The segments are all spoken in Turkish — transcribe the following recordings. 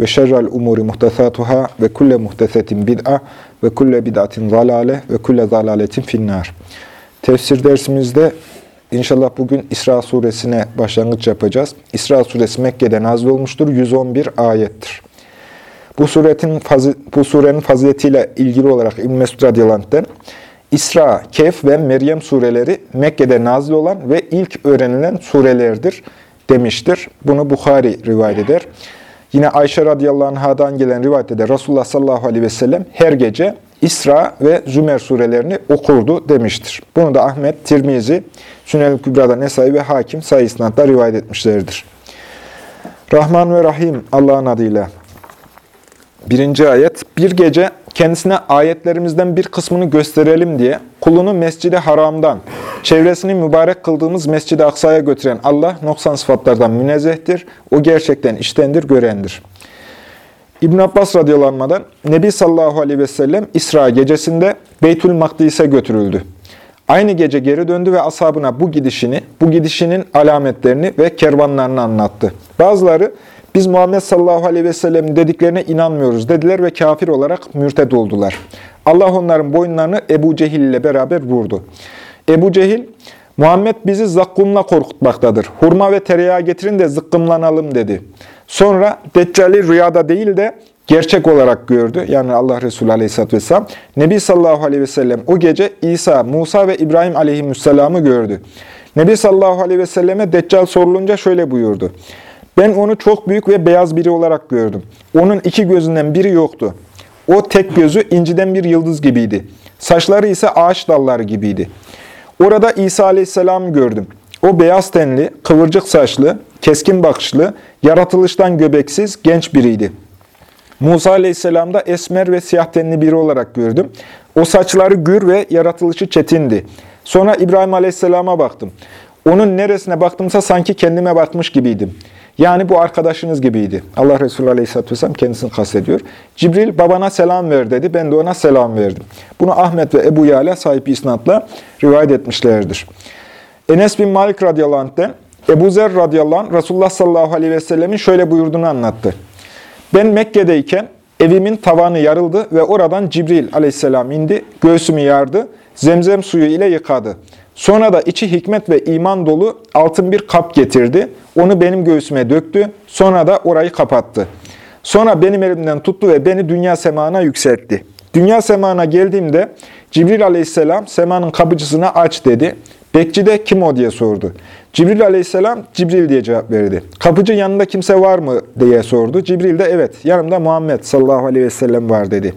ve şerrel umuri muhtesatuhâ ve kulle muhtesetin bid'a ve kulle bid'atin zalale ve kulle zalaletin finnâr. Tefsir dersimizde inşallah bugün İsra suresine başlangıç yapacağız. İsra suresi Mekke'de nazil olmuştur. 111 ayettir. Bu suretin bu surenin faziletiyle ilgili olarak İbn Mesud radıyallahu İsra, Kehf ve Meryem sureleri Mekke'de nazil olan ve ilk öğrenilen surelerdir demiştir. Bunu Bukhari rivayet eder. Yine Ayşe radıyallahu anhadan gelen rivayette de Resulullah sallallahu aleyhi ve sellem her gece İsra ve Zümer surelerini okurdu demiştir. Bunu da Ahmet, Tirmizi, Sünel Kübra'da Nesai ve Hakim sayı isnatla rivayet etmişlerdir. Rahman ve Rahim Allah'ın adıyla. Birinci ayet, bir gece kendisine ayetlerimizden bir kısmını gösterelim diye kulunu mescidi haramdan, çevresini mübarek kıldığımız mescidi aksaya götüren Allah noksan sıfatlardan münezzehtir. O gerçekten iştendir, görendir. İbn Abbas radıyallahu Nebi sallallahu aleyhi ve sellem İsra gecesinde Beytül Makdis'e götürüldü. Aynı gece geri döndü ve ashabına bu gidişini, bu gidişinin alametlerini ve kervanlarını anlattı. Bazıları biz Muhammed sallallahu aleyhi ve sellem'in dediklerine inanmıyoruz dediler ve kafir olarak mürted oldular. Allah onların boyunlarını Ebu Cehil ile beraber vurdu. Ebu Cehil, Muhammed bizi zakkumla korkutmaktadır. Hurma ve tereyağı getirin de zıkkımlanalım dedi. Sonra Deccali rüyada değil de gerçek olarak gördü. Yani Allah Resulü Aleyhisselatü Vesselam. Nebi sallallahu aleyhi ve sellem o gece İsa, Musa ve İbrahim aleyhisselamı gördü. Nebi sallallahu aleyhi ve selleme Deccal sorulunca şöyle buyurdu. Ben onu çok büyük ve beyaz biri olarak gördüm. Onun iki gözünden biri yoktu. O tek gözü inciden bir yıldız gibiydi. Saçları ise ağaç dalları gibiydi. Orada İsa aleyhisselamı gördüm. O beyaz tenli, kıvırcık saçlı, keskin bakışlı, yaratılıştan göbeksiz, genç biriydi. Musa aleyhisselam da esmer ve siyah tenli biri olarak gördüm. O saçları gür ve yaratılışı çetindi. Sonra İbrahim aleyhisselama baktım. Onun neresine baktımsa sanki kendime bakmış gibiydim. Yani bu arkadaşınız gibiydi. Allah Resulü Aleyhisselatü Vesselam kendisini kastediyor. Cibril babana selam ver dedi. Ben de ona selam verdim. Bunu Ahmet ve Ebu Yala sahip isnatla rivayet etmişlerdir. Enes bin Malik radıyallahu anh'ten Ebu Zer radıyallahu anh Resulullah sallallahu aleyhi ve sellemin şöyle buyurduğunu anlattı. Ben Mekke'deyken evimin tavanı yarıldı ve oradan Cibril aleyhisselam indi, göğsümü yardı, zemzem suyu ile yıkadı. Sonra da içi hikmet ve iman dolu altın bir kap getirdi. Onu benim göğsüme döktü. Sonra da orayı kapattı. Sonra benim elimden tuttu ve beni dünya semana yükseltti. Dünya semana geldiğimde Cibril aleyhisselam semanın kapıcısına aç dedi. Bekçi de kim o diye sordu. Cibril aleyhisselam Cibril diye cevap verdi. Kapıcı yanında kimse var mı diye sordu. Cibril de evet yanımda Muhammed sallallahu aleyhi ve sellem var dedi.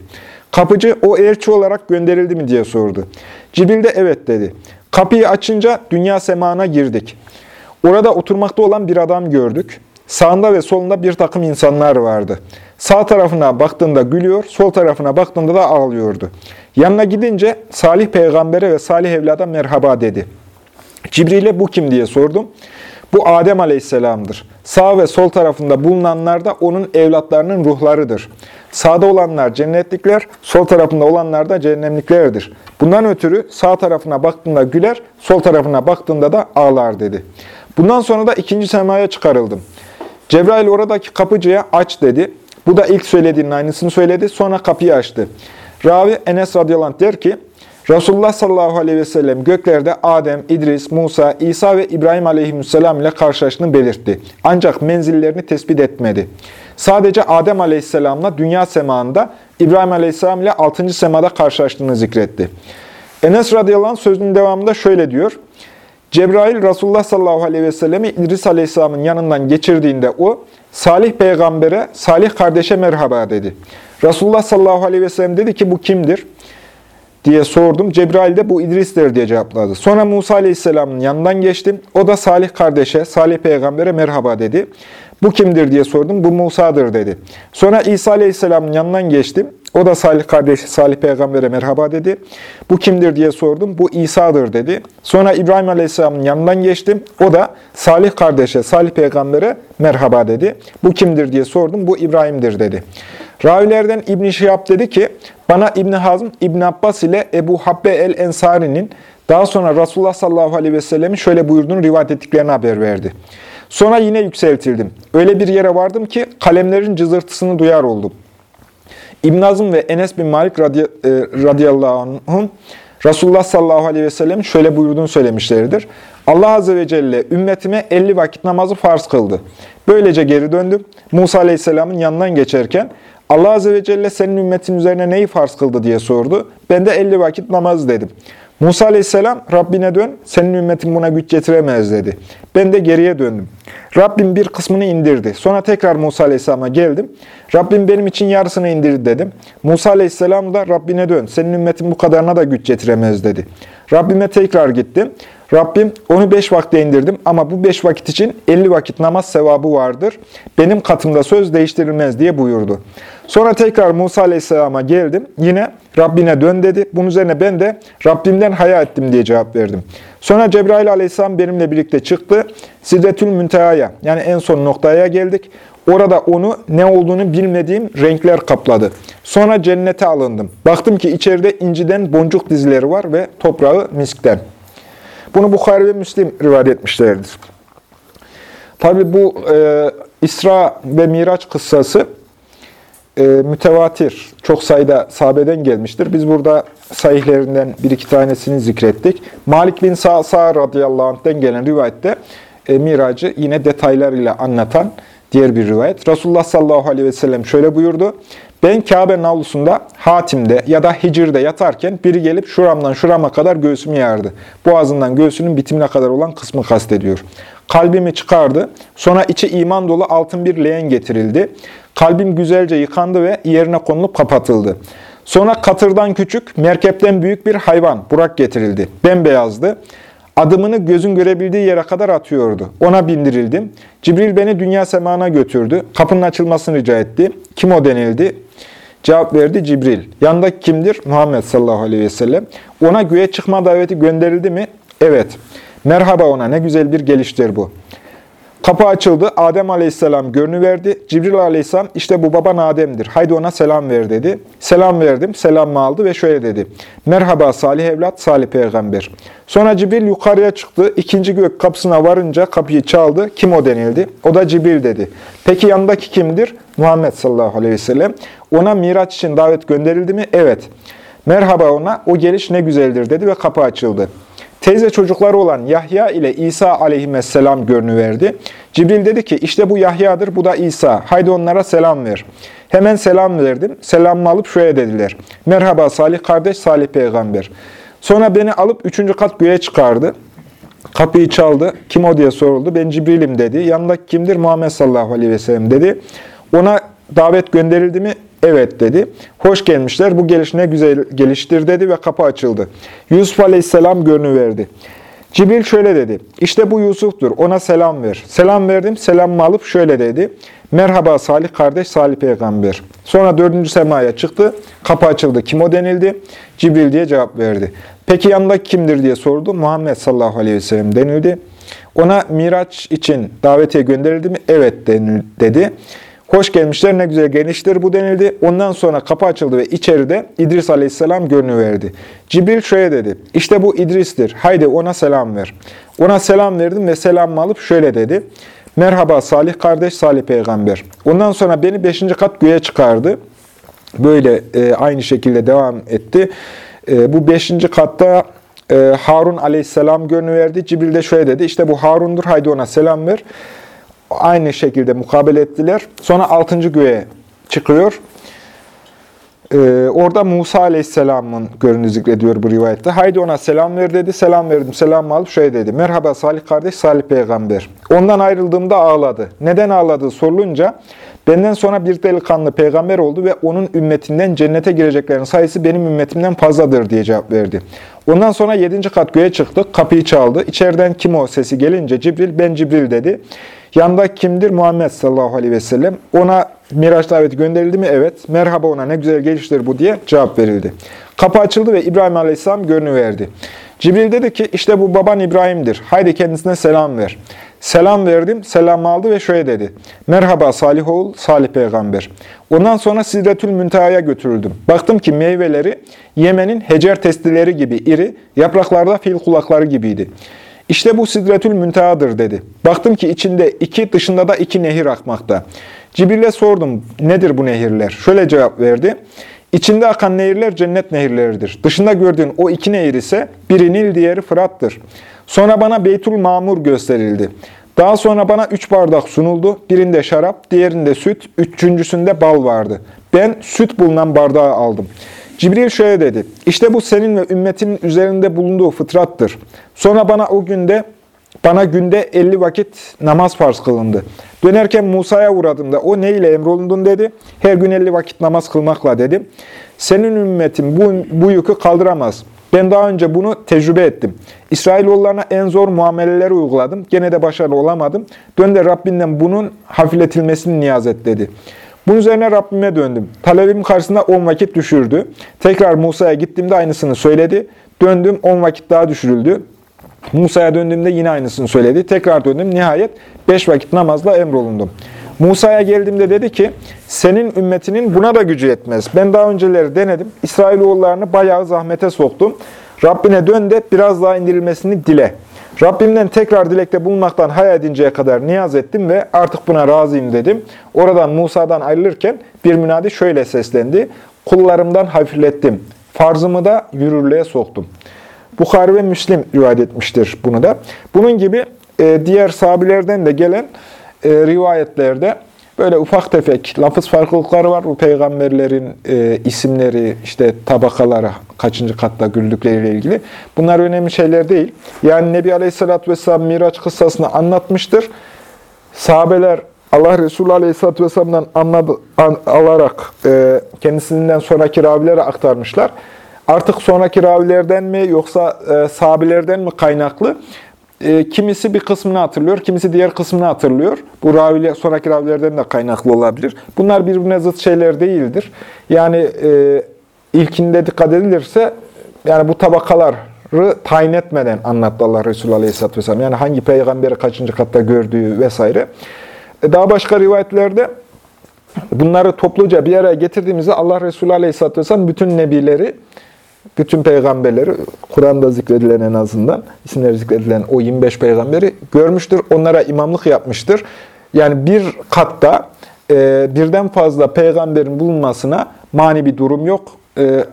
Kapıcı o elçi olarak gönderildi mi diye sordu. Cibril de evet dedi. Kapıyı açınca dünya semana girdik. Orada oturmakta olan bir adam gördük. Sağında ve solunda bir takım insanlar vardı. Sağ tarafına baktığında gülüyor, sol tarafına baktığında da ağlıyordu. Yanına gidince Salih peygambere ve Salih evlada merhaba dedi. Cibril'e bu kim diye sordum. Bu Adem aleyhisselamdır. Sağ ve sol tarafında bulunanlar da onun evlatlarının ruhlarıdır. Sağda olanlar cennetlikler, sol tarafında olanlar da cehennemliklerdir. Bundan ötürü sağ tarafına baktığında güler, sol tarafına baktığında da ağlar dedi. Bundan sonra da ikinci semaya çıkarıldım. Cebrail oradaki kapıcıya aç dedi. Bu da ilk söylediğinin aynısını söyledi. Sonra kapıyı açtı. Ravi Enes radıyallahu anh der ki, Resulullah sallallahu aleyhi ve sellem göklerde Adem, İdris, Musa, İsa ve İbrahim aleyhisselam ile karşılaştığını belirtti. Ancak menzillerini tespit etmedi. Sadece Adem aleyhisselamla dünya semağında, İbrahim aleyhisselam ile altıncı semada karşılaştığını zikretti. Enes radıyallahu anh sözünün devamında şöyle diyor. Cebrail Resulullah sallallahu aleyhi ve sellemi İdris aleyhisselamın yanından geçirdiğinde o, Salih peygambere, Salih kardeşe merhaba dedi. Resulullah sallallahu aleyhi ve sellem dedi ki bu kimdir? Diye sordum. Cebrail de bu İdris'tir diye cevapladı. Sonra Musa Aleyhisselam'ın yanından geçtim. O da Salih kardeşe, Salih peygambere merhaba dedi. Bu kimdir diye sordum. Bu Musa'dır dedi. Sonra İsa Aleyhisselam'ın yanından geçtim. O da Salih kardeşi Salih peygambere merhaba dedi. Bu kimdir diye sordum. Bu İsa'dır dedi. Sonra İbrahim Aleyhisselam'ın yanından geçtim. O da Salih kardeşe Salih peygambere merhaba dedi. Bu kimdir diye sordum. Bu İbrahim'dir dedi. Ravilerden İbn Şihab dedi ki, bana İbn Hazm, İbn Abbas ile Ebu Habbe el-Ensari'nin daha sonra Resulullah sallallahu aleyhi ve sellemin şöyle buyurduğunu rivayet ettiklerini haber verdi. Sonra yine yükseltildim. Öyle bir yere vardım ki kalemlerin cızırtısını duyar oldum. İbn Azm ve Enes bin Malik radi, e, radıyallahu anh'ın Resulullah sallallahu aleyhi ve sellem şöyle buyurduğunu söylemişlerdir. Allah azze ve celle ümmetime 50 vakit namazı farz kıldı. Böylece geri döndüm. Musa aleyhisselamın yanından geçerken Allah azze ve celle senin ümmetin üzerine neyi farz kıldı diye sordu. Ben de 50 vakit namaz dedim. Musa aleyhisselam Rabbine dön, senin ümmetin buna güç getiremez dedi. Ben de geriye döndüm. Rabbim bir kısmını indirdi. Sonra tekrar Musa aleyhisselama geldim. Rabbim benim için yarısını indirdi dedim. Musa aleyhisselam da Rabbine dön, senin ümmetin bu kadarına da güç getiremez dedi. Rabbime tekrar gittim. Rabbim onu beş vakte indirdim ama bu beş vakit için elli vakit namaz sevabı vardır. Benim katımda söz değiştirilmez diye buyurdu. Sonra tekrar Musa Aleyhisselam'a geldim. Yine Rabbine dön dedi. Bunun üzerine ben de Rabbimden haya ettim diye cevap verdim. Sonra Cebrail Aleyhisselam benimle birlikte çıktı. Sidretül Münteha'ya yani en son noktaya geldik. Orada onu ne olduğunu bilmediğim renkler kapladı. Sonra cennete alındım. Baktım ki içeride inciden boncuk dizileri var ve toprağı miskten. Bunu Bukhari ve Müslim rivayet etmişlerdir. Tabi bu e, İsra ve Miraç kıssası e, mütevatir, çok sayıda sahabeden gelmiştir. Biz burada sahihlerinden bir iki tanesini zikrettik. Malik bin Sa'sa radıyallahu anh'den gelen rivayette e, Miracı yine detaylarıyla anlatan diğer bir rivayet. Resulullah sallallahu aleyhi ve sellem şöyle buyurdu. Ben Kabe'nin avlusunda Hatim'de ya da Hicr'de yatarken biri gelip şuramdan şurama kadar göğsümü yardı. Boğazından göğsünün bitimine kadar olan kısmı kastediyor. Kalbimi çıkardı. Sonra içi iman dolu altın bir leğen getirildi. Kalbim güzelce yıkandı ve yerine konulup kapatıldı. Sonra katırdan küçük, merkepten büyük bir hayvan, burak getirildi. Bembeyazdı. Adımını gözün görebildiği yere kadar atıyordu. Ona bindirildim. Cibril beni dünya semana götürdü. Kapının açılmasını rica etti. Kim o denildi? Cevap verdi Cibril. Yandaki kimdir? Muhammed sallallahu aleyhi ve sellem. Ona göğe çıkma daveti gönderildi mi? Evet. Merhaba ona ne güzel bir geliştir bu. Kapı açıldı. Adem aleyhisselam görünüverdi. Cibril aleyhisselam işte bu baban Adem'dir. Haydi ona selam ver dedi. Selam verdim. Selamımı aldı ve şöyle dedi. Merhaba salih evlat, salih peygamber. Sonra Cibril yukarıya çıktı. İkinci gök kapısına varınca kapıyı çaldı. Kim o denildi? O da Cibril dedi. Peki yanındaki kimdir? Muhammed sallallahu aleyhi ve sellem. Ona miraç için davet gönderildi mi? Evet. Merhaba ona, o geliş ne güzeldir dedi ve kapı açıldı. Teyze çocukları olan Yahya ile İsa aleyhisselam görünüverdi. Cibril dedi ki işte bu Yahya'dır, bu da İsa. Haydi onlara selam ver. Hemen selam verdim. Selamımı alıp şöyle dediler. Merhaba Salih kardeş, Salih peygamber. Sonra beni alıp üçüncü kat göğe çıkardı. Kapıyı çaldı. Kim o diye soruldu. Ben Cibril'im dedi. Yanındaki kimdir? Muhammed sallallahu aleyhi ve sellem dedi. Ona davet gönderildi mi? Evet dedi. Hoş gelmişler. Bu geliş ne güzel geliştir dedi ve kapı açıldı. Yusuf aleyhisselam görünüverdi. Cibril şöyle dedi. İşte bu Yusuf'tur. Ona selam ver. Selam verdim. Selamımı alıp şöyle dedi. Merhaba Salih kardeş, Salih peygamber. Sonra dördüncü semaya çıktı. Kapı açıldı. Kim o denildi? Cibril diye cevap verdi. Peki yanındaki kimdir diye sordu. Muhammed sallallahu aleyhi ve sellem denildi. Ona Miraç için davetiye gönderildi mi? Evet dedi. Hoş gelmişler ne güzel geniştir bu denildi. Ondan sonra kapı açıldı ve içeride İdris aleyhisselam görünüverdi. Cibril şöyle dedi. İşte bu İdris'tir. Haydi ona selam ver. Ona selam verdim ve selamımı alıp şöyle dedi. Merhaba Salih kardeş, Salih peygamber. Ondan sonra beni beşinci kat göğe çıkardı. Böyle e, aynı şekilde devam etti. E, bu beşinci katta e, Harun aleyhisselam görünüverdi. Cibril de şöyle dedi. İşte bu Harun'dur. Haydi ona selam ver aynı şekilde mukabele ettiler. Sonra altıncı göğe çıkıyor. Ee, orada Musa Aleyhisselam'ın görünü zikrediyor bu rivayette. Haydi ona selam ver dedi. Selam verdim. Selam alıp şöyle dedi. Merhaba Salih kardeş, Salih peygamber. Ondan ayrıldığımda ağladı. Neden ağladığı sorulunca benden sonra bir delikanlı peygamber oldu ve onun ümmetinden cennete gireceklerin sayısı benim ümmetimden fazladır diye cevap verdi. Ondan sonra yedinci kat göğe çıktık. Kapıyı çaldı. İçeriden kim o sesi gelince Cibril ben Cibril dedi. Yanında kimdir? Muhammed sallallahu aleyhi ve sellem. Ona Miraç daveti gönderildi mi? Evet. Merhaba ona ne güzel geliştir bu diye cevap verildi. Kapı açıldı ve İbrahim aleyhisselam görünüverdi. Cibril dedi ki işte bu baban İbrahim'dir. Haydi kendisine selam ver. Selam verdim, selam aldı ve şöyle dedi. Merhaba Salih oğul, Salih peygamber. Ondan sonra Sidretül Münteha'ya götürüldüm. Baktım ki meyveleri Yemen'in hecer testileri gibi iri, yapraklarda fil kulakları gibiydi. İşte bu Sidretül Münteha'dır dedi. Baktım ki içinde iki, dışında da iki nehir akmakta. Cibril'e sordum, nedir bu nehirler? Şöyle cevap verdi. İçinde akan nehirler cennet nehirleridir. Dışında gördüğün o iki nehir ise biri Nil, diğeri Fırat'tır. Sonra bana Beytul Mamur gösterildi. Daha sonra bana üç bardak sunuldu. Birinde şarap, diğerinde süt, üçüncüsünde bal vardı. Ben süt bulunan bardağı aldım. Cibril şöyle dedi. İşte bu senin ve ümmetinin üzerinde bulunduğu fıtrattır. Sonra bana o günde bana günde 50 vakit namaz farz kılındı. Dönerken Musa'ya uğradığımda o ne ile emrolundun dedi. Her gün 50 vakit namaz kılmakla dedim. Senin ümmetin bu, bu yükü kaldıramaz. Ben daha önce bunu tecrübe ettim. İsrailoğullarına en zor muameleleri uyguladım. Gene de başarılı olamadım. Dön de Rabbinden bunun hafifletilmesini niyaz et dedi. Bunun üzerine Rabbime döndüm. Talebim karşısında 10 vakit düşürdü. Tekrar Musa'ya gittiğimde aynısını söyledi. Döndüm 10 vakit daha düşürüldü. Musa'ya döndüğümde yine aynısını söyledi. Tekrar döndüm. Nihayet 5 vakit namazla emrolundum. Musa'ya geldiğimde dedi ki, senin ümmetinin buna da gücü yetmez. Ben daha önceleri denedim. İsrailoğullarını bayağı zahmete soktum. Rabbine dön de biraz daha indirilmesini dile. Rabbimden tekrar dilekte bulunmaktan hayal edinceye kadar niyaz ettim ve artık buna razıyım dedim. Oradan Musa'dan ayrılırken bir münadi şöyle seslendi. Kullarımdan hafiflettim. Farzımı da yürürlüğe soktum. Bukhari ve Müslim rivayet etmiştir bunu da. Bunun gibi e, diğer sahabilerden de gelen e, rivayetlerde böyle ufak tefek lafız farklılıkları var. Bu peygamberlerin e, isimleri, işte tabakaları, kaçıncı katta güldükleriyle ilgili. Bunlar önemli şeyler değil. Yani Nebi Aleyhisselatü Vesselam Miraç kıssasını anlatmıştır. Sahabeler Allah Resulü Aleyhisselatü Vesselam'dan anladı, an, alarak e, kendisinden sonraki ravilere aktarmışlar. Artık sonraki ravilerden mi yoksa e, sahabelerden mi kaynaklı? E, kimisi bir kısmını hatırlıyor, kimisi diğer kısmını hatırlıyor. Bu raviler, sonraki ravilerden de kaynaklı olabilir. Bunlar birbirine zıt şeyler değildir. Yani e, ilkinde dikkat edilirse, yani bu tabakaları tayin etmeden anlattı Allah Resulü Aleyhisselatü Vesselam. Yani hangi peygamberi kaçıncı katta gördüğü vesaire. E, daha başka rivayetlerde bunları topluca bir araya getirdiğimizde Allah Resulü Aleyhisselatü Vesselam bütün nebileri bütün peygamberleri, Kur'an'da zikredilen en azından, isimleri zikredilen o 25 peygamberi görmüştür. Onlara imamlık yapmıştır. Yani bir katta e, birden fazla peygamberin bulunmasına mani bir durum yok. E,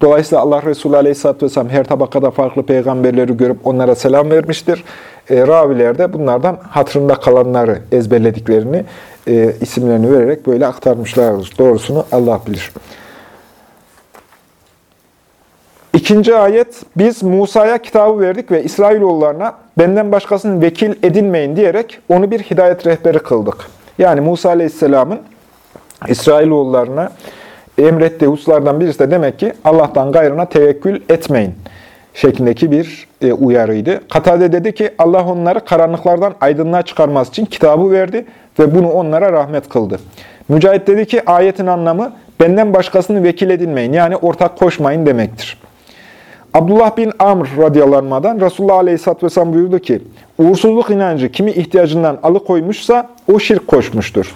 dolayısıyla Allah Resulü Aleyhisselatü Vesselam her tabakada farklı peygamberleri görüp onlara selam vermiştir. E, raviler de bunlardan hatırında kalanları ezberlediklerini, e, isimlerini vererek böyle aktarmışlardır. Doğrusunu Allah bilir. İkinci ayet, biz Musa'ya kitabı verdik ve İsrailoğullarına benden başkasını vekil edinmeyin diyerek onu bir hidayet rehberi kıldık. Yani Musa Aleyhisselam'ın İsrailoğullarına emrettiği hususlardan birisi de demek ki Allah'tan gayrına tevekkül etmeyin şeklindeki bir e, uyarıydı. Katade dedi ki Allah onları karanlıklardan aydınlığa çıkarması için kitabı verdi ve bunu onlara rahmet kıldı. Mücahit dedi ki ayetin anlamı benden başkasını vekil edinmeyin yani ortak koşmayın demektir. Abdullah bin Amr radıyallahu anh'dan Resulullah aleyhisselatü vesselam buyurdu ki, uğursuzluk inancı kimi ihtiyacından alıkoymuşsa o şirk koşmuştur.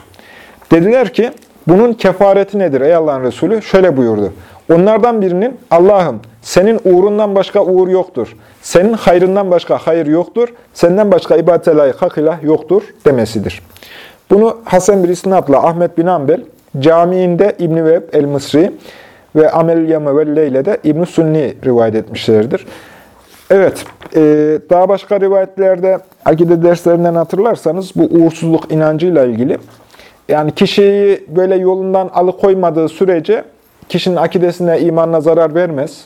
Dediler ki, bunun kefareti nedir ey Allah'ın Resulü? Şöyle buyurdu. Onlardan birinin Allah'ım senin uğrundan başka uğur yoktur. Senin hayrından başka hayır yoktur. Senden başka ibadete layık hak ilah yoktur demesidir. Bunu Hasan bir isnatla Ahmet bin Ambel camiinde İbn-i el-Mısri ve Amel ve Leyle İbn-i Sunni rivayet etmişlerdir. Evet, e, daha başka rivayetlerde akide derslerinden hatırlarsanız bu uğursuzluk inancıyla ilgili yani kişiyi böyle yolundan alıkoymadığı sürece kişinin akidesine, imanına zarar vermez.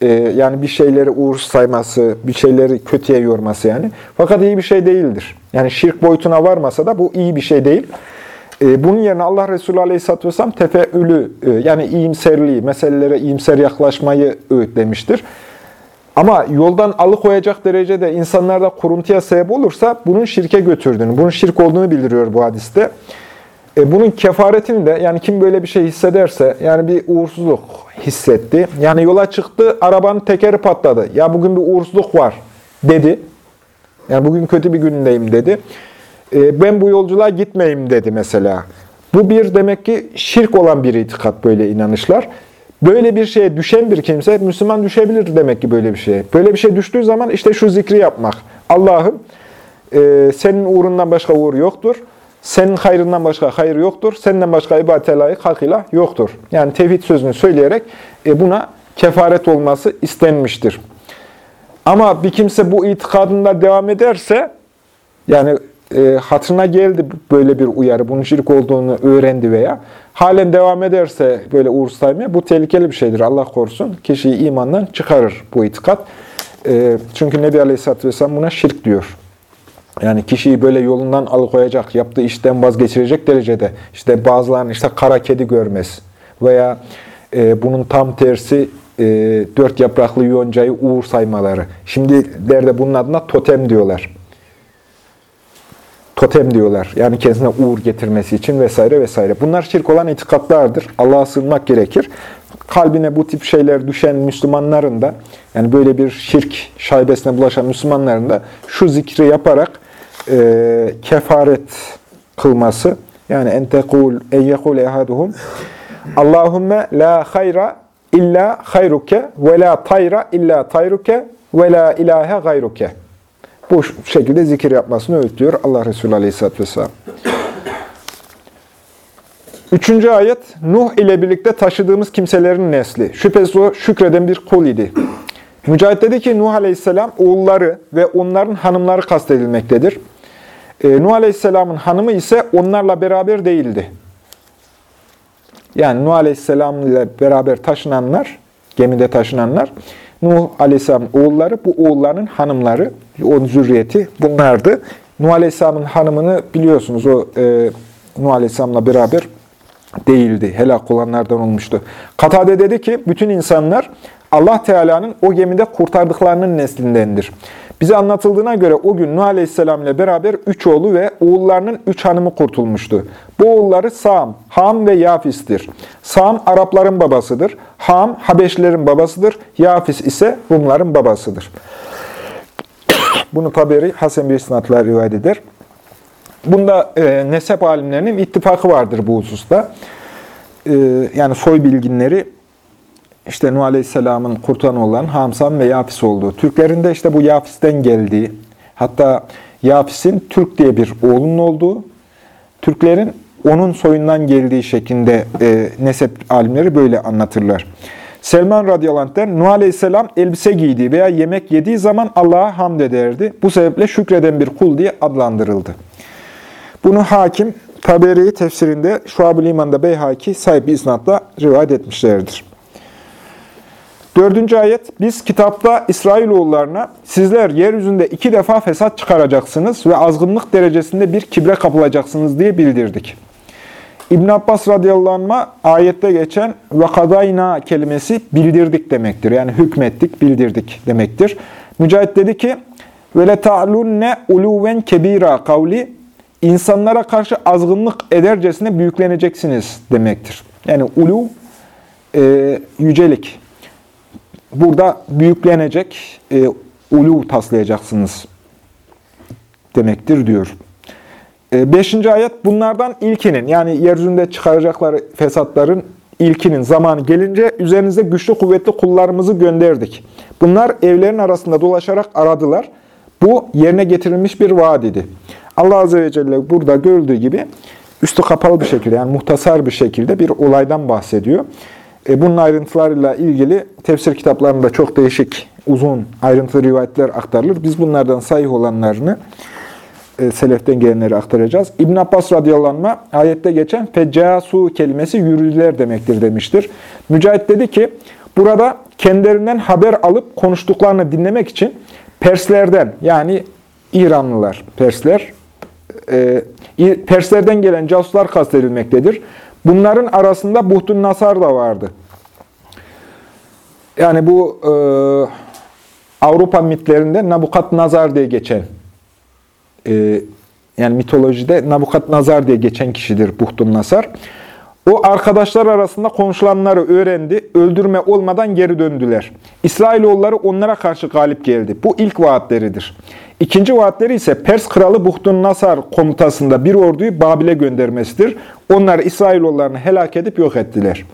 Ee, yani bir şeyleri uğursuz sayması, bir şeyleri kötüye yorması yani. Fakat iyi bir şey değildir. Yani şirk boyutuna varmasa da bu iyi bir şey değil. E, bunun yerine Allah Resulü Aleyhisselatü Vesselam tefeülü, e, yani iyimserliği, meselelere iyimser yaklaşmayı öğütlemiştir. Ama yoldan alıkoyacak derecede insanlarda kuruntuya sebep olursa bunun şirke götürdüğünü, bunun şirk olduğunu bildiriyor bu hadiste. E, bunun kefaretini de yani kim böyle bir şey hissederse yani bir uğursuzluk hissetti. Yani yola çıktı arabanın tekeri patladı. Ya bugün bir uğursuzluk var dedi. Yani bugün kötü bir günündeyim dedi. E, ben bu yolculuğa gitmeyeyim dedi mesela. Bu bir demek ki şirk olan bir itikat böyle inanışlar. Böyle bir şeye düşen bir kimse Müslüman düşebilir demek ki böyle bir şeye. Böyle bir şey düştüğü zaman işte şu zikri yapmak. Allah'ım e, senin uğrundan başka uğur yoktur. Senin hayrından başka hayır yoktur. Senden başka ibadete layık hak ilah yoktur. Yani tevhid sözünü söyleyerek e, buna kefaret olması istenmiştir. Ama bir kimse bu itikadında devam ederse, yani e, hatırına geldi böyle bir uyarı, bunun şirk olduğunu öğrendi veya halen devam ederse böyle uğur bu tehlikeli bir şeydir. Allah korusun. Kişiyi imandan çıkarır bu itikat. E, çünkü Nebi Aleyhisselatü Vesselam buna şirk diyor. Yani kişiyi böyle yolundan alıkoyacak, yaptığı işten vazgeçirecek derecede işte bazılarının işte kara kedi görmez veya e, bunun tam tersi e, dört yapraklı yoncayı uğur saymaları. Şimdi derde bunun adına totem diyorlar. Totem diyorlar. Yani kendisine uğur getirmesi için vesaire vesaire. Bunlar şirk olan itikatlardır. Allah'a sığınmak gerekir. Kalbine bu tip şeyler düşen Müslümanların da yani böyle bir şirk şaibesine bulaşan Müslümanların da şu zikri yaparak e, kefaret kılması. Yani en tekul en yekul ehaduhum Allahümme la hayra illa hayruke ve la tayra illa tayruke ve la ilahe gayruke. Bu şekilde zikir yapmasını öğütüyor Allah Resulü Aleyhisselatü Vesselam. Üçüncü ayet, Nuh ile birlikte taşıdığımız kimselerin nesli. Şüphesiz o şükreden bir kul idi. Mücahit dedi ki Nuh Aleyhisselam oğulları ve onların hanımları kastedilmektedir. E, Nuh Aleyhisselam'ın hanımı ise onlarla beraber değildi. Yani Nuh Aleyhisselam ile beraber taşınanlar, gemide taşınanlar, Nuh Aleyhisselam oğulları, bu oğulların hanımları, onun zürriyeti bunlardı. Nuh Aleyhisselam'ın hanımını biliyorsunuz, o e, Nuh Aleyhisselam'la beraber değildi. Helak olanlardan olmuştu. Katade dedi ki, bütün insanlar Allah Teala'nın o gemide kurtardıklarının neslindendir. Bize anlatıldığına göre o gün Nuh Aleyhisselam ile beraber üç oğlu ve oğullarının üç hanımı kurtulmuştu. Bu oğulları Sam, Ham ve Yafis'tir. Sam Arapların babasıdır. Ham Habeşlerin babasıdır. Yafis ise Rumların babasıdır. Bunu Taberi Hasan bir isnatla rivayet eder. Bunda e, nesep alimlerinin ittifakı vardır bu hususta. E, yani soy bilginleri işte Nuh Aleyhisselam'ın kurtulan olan Hamsam ve Yafis olduğu. Türklerin de işte bu Yafis'ten geldiği, hatta Yafis'in Türk diye bir oğlunun olduğu, Türklerin onun soyundan geldiği şeklinde e, nesep alimleri böyle anlatırlar. Selman radıyallahu Nuh Aleyhisselam elbise giydiği veya yemek yediği zaman Allah'a hamd ederdi. Bu sebeple şükreden bir kul diye adlandırıldı. Bunu hakim Taberi tefsirinde Şuab-ül İman'da Beyhaki sahip isnatla rivayet etmişlerdir. Dördüncü ayet, biz kitapta İsrailoğullarına sizler yeryüzünde iki defa fesat çıkaracaksınız ve azgınlık derecesinde bir kibre kapılacaksınız diye bildirdik. İbn Abbas radıyallahu anh'a ayette geçen ve kelimesi bildirdik demektir. Yani hükmettik, bildirdik demektir. Mücahit dedi ki ve le ta'lunne uluven kebira kavli insanlara karşı azgınlık edercesine büyükleneceksiniz demektir. Yani ulu e, yücelik, burada büyüklenecek, e, ulu taslayacaksınız demektir diyor. E, beşinci ayet bunlardan ilkinin yani yeryüzünde çıkaracakları fesatların ilkinin zamanı gelince üzerinize güçlü kuvvetli kullarımızı gönderdik. Bunlar evlerin arasında dolaşarak aradılar. Bu yerine getirilmiş bir vaat idi. Allah Azze ve Celle burada gördüğü gibi üstü kapalı bir şekilde yani muhtasar bir şekilde bir olaydan bahsediyor. E, bunun ayrıntılarıyla ilgili tefsir kitaplarında çok değişik, uzun, ayrıntılı rivayetler aktarılır. Biz bunlardan sahih olanlarını e, seleften gelenleri aktaracağız. İbn Abbas radıyallahu ayette geçen feccasu kelimesi yürüdüler demektir demiştir. Mücahit dedi ki, burada kendilerinden haber alıp konuştuklarını dinlemek için Perslerden yani İranlılar, Persler, e, Perslerden gelen casuslar kastedilmektedir. Bunların arasında Buhtun Nasar da vardı. Yani bu e, Avrupa mitlerinde Nabukadnezar diye geçen, e, yani mitolojide Nabukadnezar diye geçen kişidir Buhtun Nasar. O arkadaşlar arasında konuşulanları öğrendi, öldürme olmadan geri döndüler. İsrailoğulları onlara karşı galip geldi. Bu ilk vaatleridir. İkinci vaatleri ise Pers kralı Buhtun Nasar komutasında bir orduyu Babil'e göndermesidir. Onlar İsrailoğullarını helak edip yok ettiler.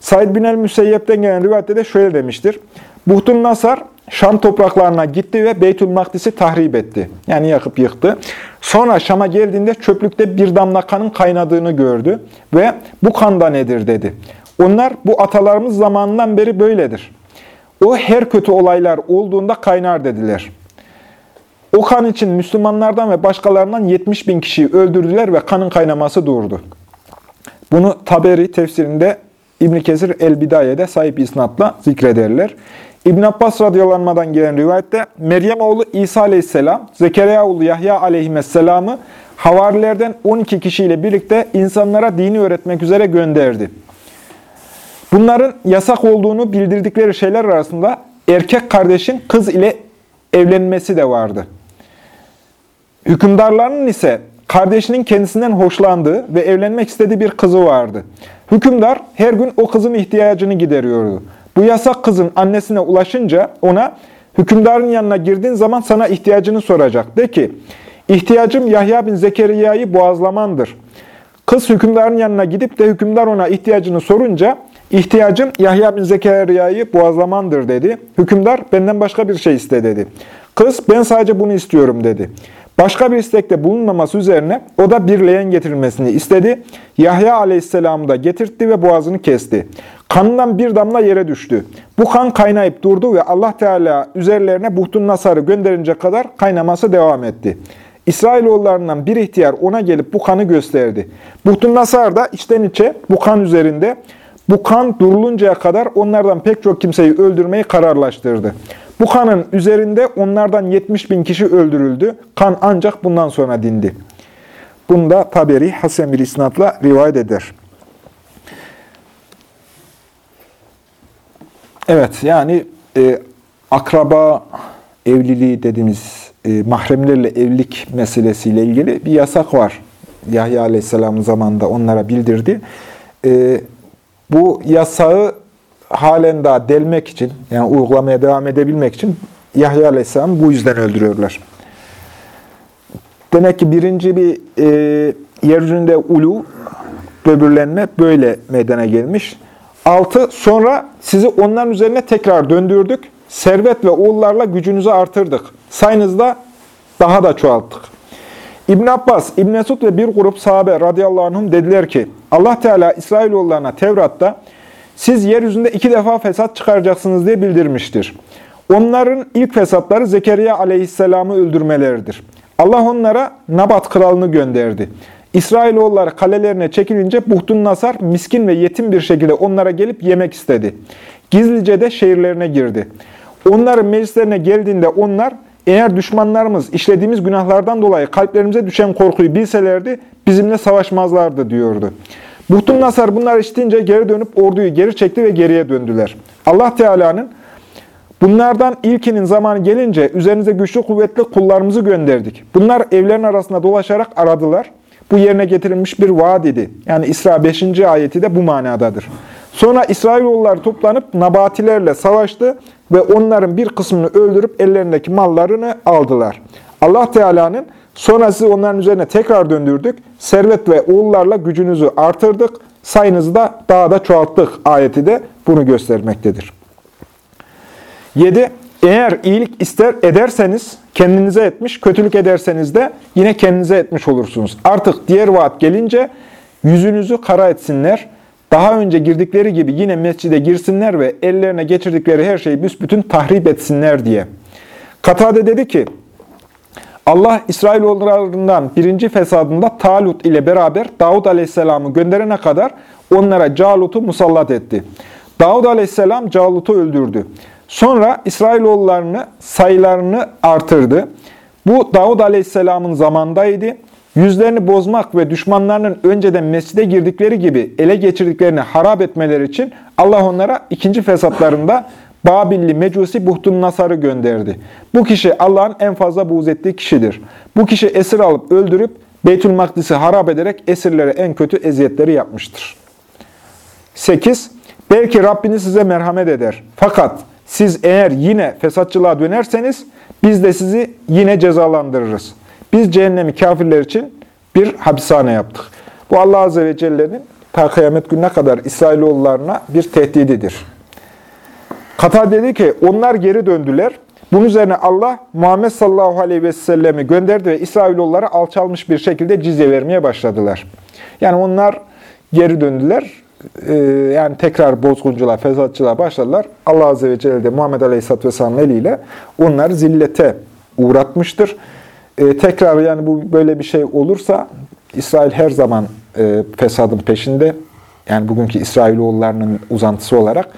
Said bin el-Müseyyep'ten gelen rivayette de şöyle demiştir. Buhtun Nasar Şam topraklarına gitti ve Beytül Makdis'i tahrip etti. Yani yakıp yıktı. Sonra Şam'a geldiğinde çöplükte bir damla kanın kaynadığını gördü ve bu kan da nedir dedi. Onlar bu atalarımız zamanından beri böyledir. O her kötü olaylar olduğunda kaynar dediler. O kan için Müslümanlardan ve başkalarından 70 bin kişiyi öldürdüler ve kanın kaynaması durdu. Bunu Taberi tefsirinde İbn Kesir el-Bidaye'de sahip isnatla zikrederler. İbn Abbas radıyallahu gelen rivayette Meryem oğlu İsa aleyhisselam, Zekeriya oğlu Yahya aleyhisselamı havarilerden 12 kişiyle birlikte insanlara dini öğretmek üzere gönderdi. Bunların yasak olduğunu bildirdikleri şeyler arasında erkek kardeşin kız ile evlenmesi de vardı. Hükümdarlarının ise kardeşinin kendisinden hoşlandığı ve evlenmek istediği bir kızı vardı. Hükümdar her gün o kızın ihtiyacını gideriyordu. Bu yasak kızın annesine ulaşınca ona hükümdarın yanına girdiğin zaman sana ihtiyacını soracak. De ki, ihtiyacım Yahya bin Zekeriya'yı boğazlamandır. Kız hükümdarın yanına gidip de hükümdar ona ihtiyacını sorunca, ihtiyacım Yahya bin Zekeriya'yı boğazlamandır dedi. Hükümdar benden başka bir şey iste dedi. Kız ben sadece bunu istiyorum dedi. Başka bir istekte bulunmaması üzerine o da bir leğen getirilmesini istedi. Yahya aleyhisselamı da getirtti ve boğazını kesti. Kanından bir damla yere düştü. Bu kan kaynayıp durdu ve Allah Teala üzerlerine Buhtun Nasar'ı gönderince kadar kaynaması devam etti. İsrailoğullarından bir ihtiyar ona gelip bu kanı gösterdi. Buhtun Nasar da içten içe bu kan üzerinde bu kan duruluncaya kadar onlardan pek çok kimseyi öldürmeyi kararlaştırdı. Bu kanın üzerinde onlardan 70 bin kişi öldürüldü. Kan ancak bundan sonra dindi. Bunda Taberi Hasan bir isnatla rivayet eder. Evet, yani e, akraba evliliği dediğimiz e, mahremlerle evlilik meselesiyle ilgili bir yasak var. Yahya Aleyhisselam'ın zamanında onlara bildirdi. E, bu yasağı halen daha delmek için, yani uygulamaya devam edebilmek için Yahya Aleyhisselam bu yüzden öldürüyorlar. Demek ki birinci bir e, yeryüzünde ulu, böbürlenme böyle meydana gelmiş. Altı, sonra sizi onların üzerine tekrar döndürdük. Servet ve oğullarla gücünüzü artırdık. Sayınızda daha da çoğalttık. İbn Abbas, İbn Mesud ve bir grup sahabe radıyallahu anhum dediler ki, Allah Teala İsrailoğullarına Tevrat'ta siz yeryüzünde iki defa fesat çıkaracaksınız diye bildirmiştir. Onların ilk fesatları Zekeriya aleyhisselamı öldürmeleridir. Allah onlara Nabat kralını gönderdi. İsrailoğulları kalelerine çekilince Buhtun Nasar miskin ve yetim bir şekilde onlara gelip yemek istedi. Gizlice de şehirlerine girdi. Onların meclislerine geldiğinde onlar eğer düşmanlarımız işlediğimiz günahlardan dolayı kalplerimize düşen korkuyu bilselerdi bizimle savaşmazlardı diyordu. Buhtun Nasar bunlar işitince geri dönüp orduyu geri çekti ve geriye döndüler. Allah Teala'nın bunlardan ilkinin zamanı gelince üzerinize güçlü kuvvetli kullarımızı gönderdik. Bunlar evlerin arasında dolaşarak aradılar. Bu yerine getirilmiş bir vaat idi. Yani İsra 5. ayeti de bu manadadır. Sonra İsrailoğulları toplanıp Nabatilerle savaştı ve onların bir kısmını öldürüp ellerindeki mallarını aldılar. Allah Teala'nın sonra sizi onların üzerine tekrar döndürdük. Servet ve oğullarla gücünüzü artırdık. Sayınızı da daha da çoğalttık ayeti de bunu göstermektedir. 7. Eğer iyilik ister ederseniz kendinize etmiş, kötülük ederseniz de yine kendinize etmiş olursunuz. Artık diğer vaat gelince yüzünüzü kara etsinler. Daha önce girdikleri gibi yine mescide girsinler ve ellerine geçirdikleri her şeyi büsbütün tahrip etsinler diye. Katade dedi ki, Allah İsrailoğullarından birinci fesadında Talut ile beraber Davud Aleyhisselam'ı gönderene kadar onlara Calut'u musallat etti. Davud Aleyhisselam Calut'u öldürdü. Sonra İsrailoğullarını sayılarını artırdı. Bu Davud Aleyhisselam'ın zamandaydı. Yüzlerini bozmak ve düşmanlarının önceden mescide girdikleri gibi ele geçirdiklerini harap etmeleri için Allah onlara ikinci fesatlarında Babilli Mecusi Buhtun Nasar'ı gönderdi. Bu kişi Allah'ın en fazla buğz ettiği kişidir. Bu kişi esir alıp öldürüp Beytül Makdis'i harap ederek esirlere en kötü eziyetleri yapmıştır. 8. Belki Rabbiniz size merhamet eder. Fakat siz eğer yine fesatçılığa dönerseniz biz de sizi yine cezalandırırız. Biz cehennemi kafirler için bir hapishane yaptık. Bu Allah Azze ve Celle'nin ta kıyamet gününe kadar İsrailoğullarına bir tehdididir. Katar dedi ki onlar geri döndüler. Bunun üzerine Allah Muhammed sallallahu aleyhi ve sellemi gönderdi ve İsrailoğulları alçalmış bir şekilde cizye vermeye başladılar. Yani onlar geri döndüler. Ee, yani tekrar bozgunculuğa, fesatçılığa başladılar. Allah Azze ve Celle de Muhammed Aleyhisselatü Vesselam'ın eliyle onları zillete uğratmıştır. Ee, tekrar yani bu böyle bir şey olursa İsrail her zaman e, fesadın peşinde. Yani bugünkü İsrailoğullarının uzantısı olarak.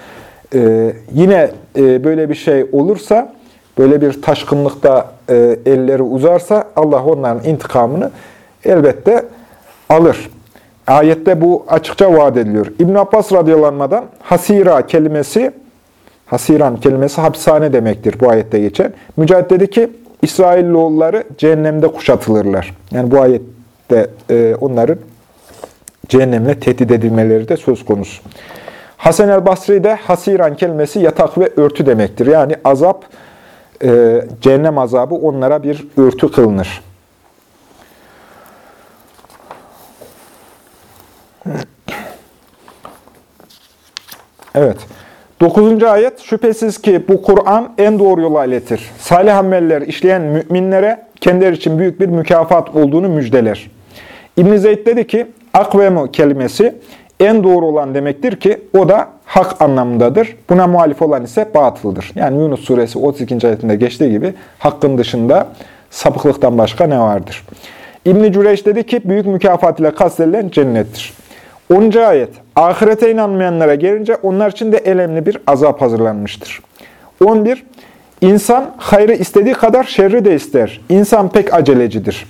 E, yine e, böyle bir şey olursa, böyle bir taşkınlıkta e, elleri uzarsa Allah onların intikamını elbette alır. Ayette bu açıkça vaat ediliyor. İbn Abbas radıyallahu hasira kelimesi, hasiran kelimesi hapishane demektir bu ayette geçen. Mücahit dedi ki, İsrailoğulları cehennemde kuşatılırlar. Yani bu ayette e, onların cehennemle tehdit edilmeleri de söz konusu. Hasan el Basri'de hasiran kelimesi yatak ve örtü demektir. Yani azap, e, cehennem azabı onlara bir örtü kılınır. Evet. Dokuzuncu ayet, şüphesiz ki bu Kur'an en doğru yola iletir. Salih ameller işleyen müminlere kendileri için büyük bir mükafat olduğunu müjdeler. ibn Zeyd dedi ki, akvemu kelimesi en doğru olan demektir ki o da hak anlamındadır. Buna muhalif olan ise batıldır. Yani Yunus suresi 32. ayetinde geçtiği gibi hakkın dışında sapıklıktan başka ne vardır? İbn-i Cüreyş dedi ki büyük mükafat ile kastedilen cennettir. 10. ayet ahirete inanmayanlara gelince onlar için de elemli bir azap hazırlanmıştır. 11. İnsan hayrı istediği kadar şerri de ister. İnsan pek acelecidir.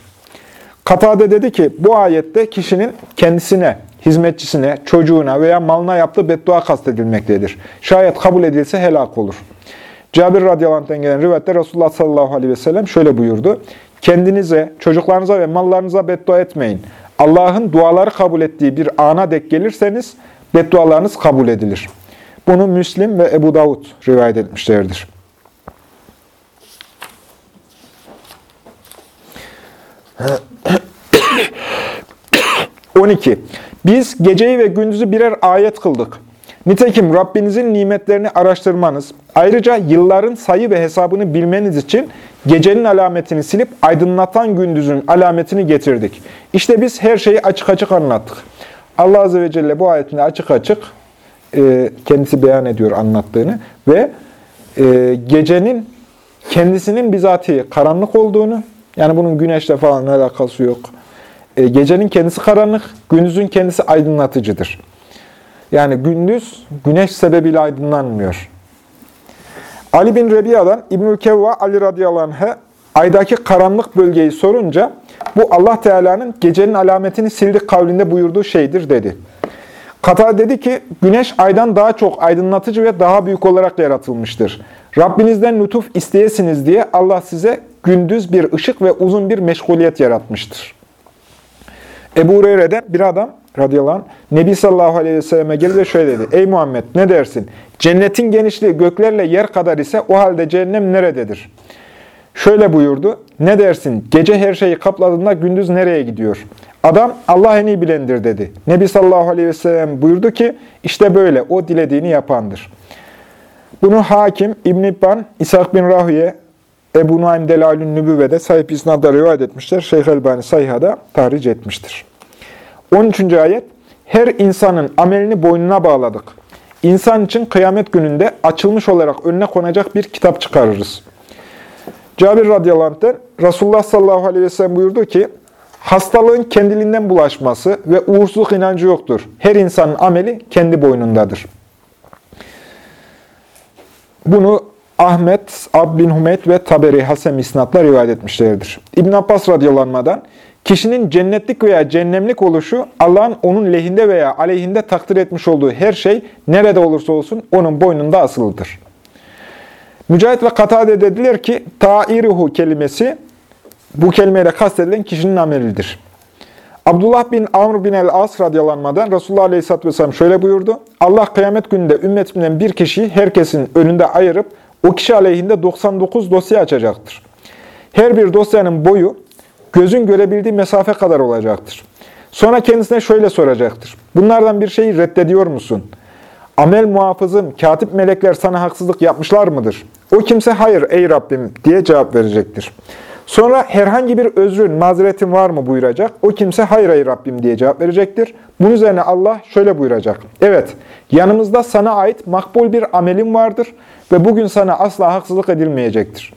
Katade dedi ki bu ayette kişinin kendisine, hizmetçisine, çocuğuna veya malına yaptığı beddua kastedilmektedir. Şayet kabul edilse helak olur. Cabir radıyallahu anh'ten gelen rivayette Resulullah sallallahu aleyhi ve sellem şöyle buyurdu. Kendinize, çocuklarınıza ve mallarınıza beddua etmeyin. Allah'ın duaları kabul ettiği bir ana dek gelirseniz beddualarınız kabul edilir. Bunu Müslim ve Ebu Davud rivayet etmişlerdir. 12. Biz geceyi ve gündüzü birer ayet kıldık. Nitekim Rabbinizin nimetlerini araştırmanız, ayrıca yılların sayı ve hesabını bilmeniz için gecenin alametini silip aydınlatan gündüzün alametini getirdik. İşte biz her şeyi açık açık anlattık. Allah Azze ve Celle bu ayetinde açık açık e, kendisi beyan ediyor anlattığını ve e, gecenin kendisinin bizatihi karanlık olduğunu, yani bunun güneşle falan alakası yok. E, gecenin kendisi karanlık, gündüzün kendisi aydınlatıcıdır. Yani gündüz güneş sebebiyle aydınlanmıyor. Ali bin Rebiya'dan İbnül Kevva Ali radıyallahu anh'a aydaki karanlık bölgeyi sorunca bu Allah Teala'nın gecenin alametini sildik kavlinde buyurduğu şeydir dedi. Kata dedi ki güneş aydan daha çok aydınlatıcı ve daha büyük olarak yaratılmıştır. Rabbinizden lütuf isteyesiniz diye Allah size gündüz bir ışık ve uzun bir meşguliyet yaratmıştır. Ebu Hureyre'den bir adam radıyallahu anh, Nebi sallallahu aleyhi ve selleme geldi ve şöyle dedi. Ey Muhammed ne dersin? Cennetin genişliği göklerle yer kadar ise o halde cehennem nerededir? Şöyle buyurdu. Ne dersin? Gece her şeyi kapladığında gündüz nereye gidiyor? Adam Allah en iyi bilendir dedi. Nebi sallallahu aleyhi ve sellem buyurdu ki işte böyle o dilediğini yapandır. Bunu hakim İbn İbban, İshak bin Rahüye, Ebu Nuaym Delalün Nübüvve'de sahip isnadda rivayet etmişler. Şeyh Elbani Sayha'da tahric etmiştir. 13. ayet Her insanın amelini boynuna bağladık. İnsan için kıyamet gününde açılmış olarak önüne konacak bir kitap çıkarırız. Cabir radıyallahu anh'ten Resulullah sallallahu aleyhi ve sellem buyurdu ki, hastalığın kendiliğinden bulaşması ve uğursuzluk inancı yoktur. Her insanın ameli kendi boynundadır. Bunu Ahmet, Ab bin Hümeyt ve Taberi Hasan isnatla rivayet etmişlerdir. İbn Abbas radıyallahu kişinin cennetlik veya cennemlik oluşu Allah'ın onun lehinde veya aleyhinde takdir etmiş olduğu her şey nerede olursa olsun onun boynunda asılıdır. Mücahit ve Katade dediler ki, ta'iruhu kelimesi, bu kelimeyle kastedilen kişinin amelidir. Abdullah bin Amr bin el-As radyalanmadan Resulullah Aleyhisselatü Vesselam şöyle buyurdu. Allah kıyamet gününde ümmetimden bir kişiyi herkesin önünde ayırıp o kişi aleyhinde 99 dosya açacaktır. Her bir dosyanın boyu gözün görebildiği mesafe kadar olacaktır. Sonra kendisine şöyle soracaktır. Bunlardan bir şeyi reddediyor musun? Amel muhafızım, katip melekler sana haksızlık yapmışlar mıdır? O kimse hayır ey Rabbim diye cevap verecektir. Sonra herhangi bir özrün, mazeretin var mı buyuracak. O kimse hayır ey Rabbim diye cevap verecektir. Bunun üzerine Allah şöyle buyuracak. Evet, yanımızda sana ait makbul bir amelim vardır ve bugün sana asla haksızlık edilmeyecektir.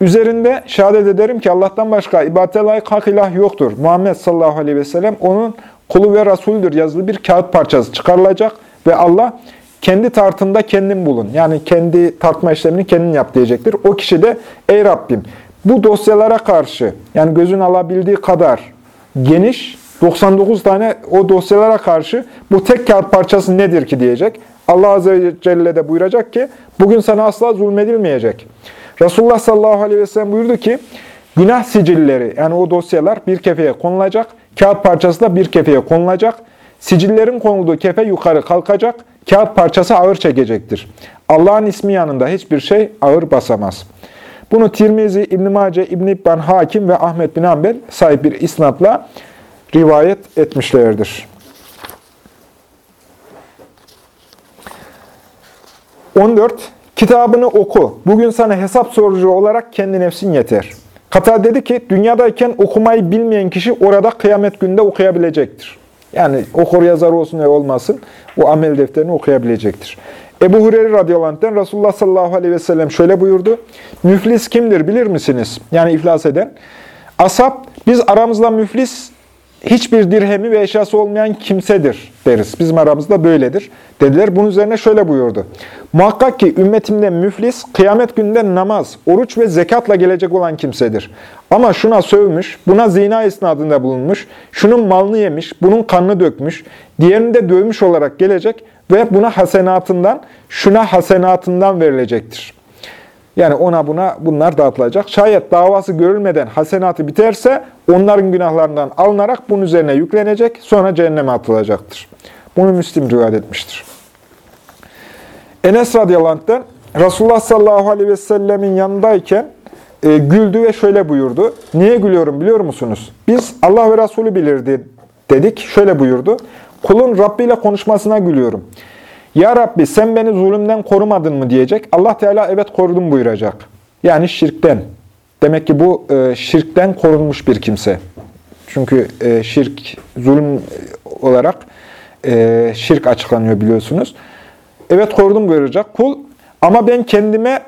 Üzerinde şehadet ederim ki Allah'tan başka ibadete layık hak ilah yoktur. Muhammed sallallahu aleyhi ve sellem onun kulu ve Resulüdür yazılı bir kağıt parçası çıkarılacak ve Allah kendi tartında kendin bulun. Yani kendi tartma işlemini kendin yap diyecektir. O kişi de ey Rabbim bu dosyalara karşı yani gözün alabildiği kadar geniş 99 tane o dosyalara karşı bu tek kağıt parçası nedir ki diyecek. Allah Azze ve Celle de buyuracak ki bugün sana asla zulmedilmeyecek. Resulullah sallallahu aleyhi ve sellem buyurdu ki günah sicilleri yani o dosyalar bir kefeye konulacak. Kağıt parçası da bir kefeye konulacak. Sicillerin konulduğu kefe yukarı kalkacak. Kağıt parçası ağır çekecektir. Allah'ın ismi yanında hiçbir şey ağır basamaz. Bunu Tirmizi, İbn-i Mace, İbn-i İbban, Hakim ve Ahmet bin Hanbel sahip bir isnatla rivayet etmişlerdir. 14. Kitabını oku. Bugün sana hesap sorucu olarak kendi nefsin yeter. Kata dedi ki, dünyadayken okumayı bilmeyen kişi orada kıyamet günde okuyabilecektir. Yani okur yazar olsun ve olmasın, o amel defterini okuyabilecektir. Ebu Hureyre radıyallahu anh'ten Resulullah sallallahu aleyhi ve sellem şöyle buyurdu. Müflis kimdir bilir misiniz? Yani iflas eden. Asap, biz aramızda müflis hiçbir dirhemi ve eşyası olmayan kimsedir deriz. Bizim aramızda böyledir. Dediler. Bunun üzerine şöyle buyurdu. Muhakkak ki ümmetimde müflis, kıyamet gününde namaz, oruç ve zekatla gelecek olan kimsedir. Ama şuna sövmüş, buna zina isnadında bulunmuş, şunun malını yemiş, bunun kanını dökmüş, diğerini de dövmüş olarak gelecek ve buna hasenatından, şuna hasenatından verilecektir. Yani ona buna bunlar dağıtılacak. Şayet davası görülmeden hasenatı biterse onların günahlarından alınarak bunun üzerine yüklenecek, sonra cehenneme atılacaktır. Bunu Müslim rivayet etmiştir. Enes radıyallahu Resulullah sallallahu aleyhi ve sellemin yanındayken e, güldü ve şöyle buyurdu. Niye gülüyorum biliyor musunuz? Biz Allah ve Resulü bilirdi dedik. Şöyle buyurdu. Kulun Rabbi ile konuşmasına gülüyorum. Ya Rabbi sen beni zulümden korumadın mı diyecek. Allah Teala evet korudum buyuracak. Yani şirkten. Demek ki bu e, şirkten korunmuş bir kimse. Çünkü e, şirk, zulüm olarak e, şirk açıklanıyor biliyorsunuz. Evet korudum buyuracak kul. Ama ben kendime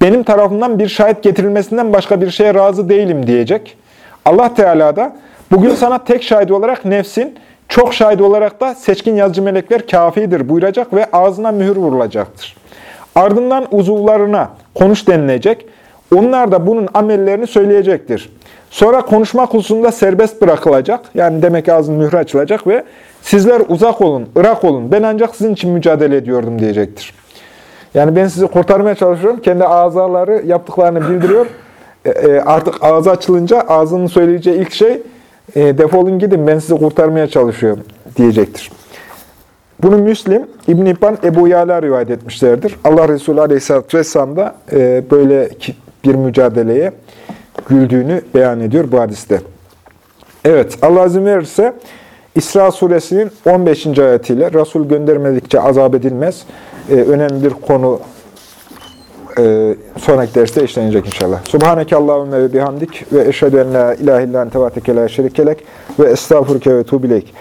benim tarafımdan bir şahit getirilmesinden başka bir şeye razı değilim diyecek. Allah Teala da bugün sana tek şahit olarak nefsin, çok şahit olarak da seçkin yazıcı melekler kafidir buyuracak ve ağzına mühür vurulacaktır. Ardından uzuvlarına konuş denilecek. Onlar da bunun amellerini söyleyecektir. Sonra konuşmak hususunda serbest bırakılacak. Yani demek ki ağzının mührü açılacak ve sizler uzak olun, ırak olun. Ben ancak sizin için mücadele ediyordum diyecektir. Yani ben sizi kurtarmaya çalışıyorum. Kendi azaları yaptıklarını bildiriyor. E, e, artık ağzı açılınca ağzının söyleyeceği ilk şey e, defolun gidin ben sizi kurtarmaya çalışıyorum diyecektir. Bunu Müslim, İbn-i İbban, Ebu Yala rivayet etmişlerdir. Allah Resulü Aleyhisselatü Vesselam da e, böyle bir mücadeleye güldüğünü beyan ediyor bu hadiste. Evet, Allah izin verirse İsra suresinin 15. ayetiyle Resul göndermedikçe azap edilmez. E, önemli bir konu e, sonraki derste işlenecek inşallah. Subhaneke Allahümme ve bihamdik ve eşhedü en la ilahe illa ente ve tekele şerikelek ve estağfurke ve tuğbileyk.